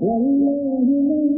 والله من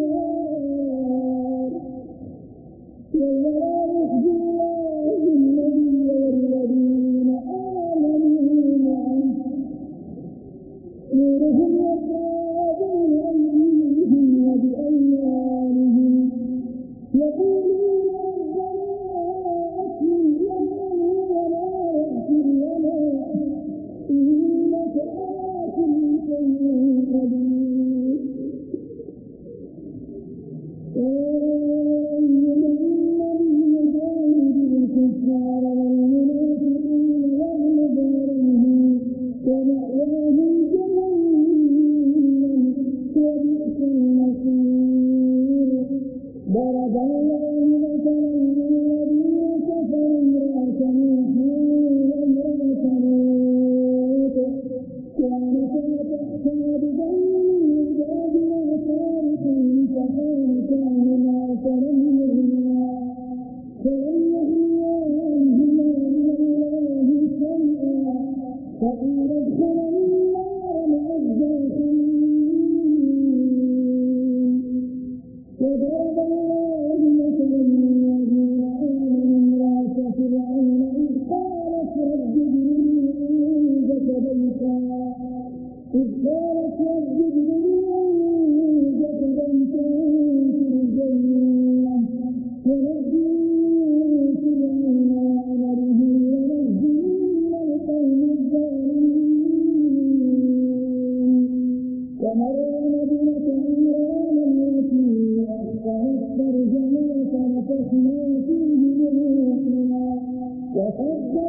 ضرب الله مثلا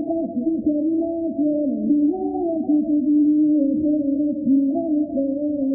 بكلمات ربها وكتبه وكانت من القانتين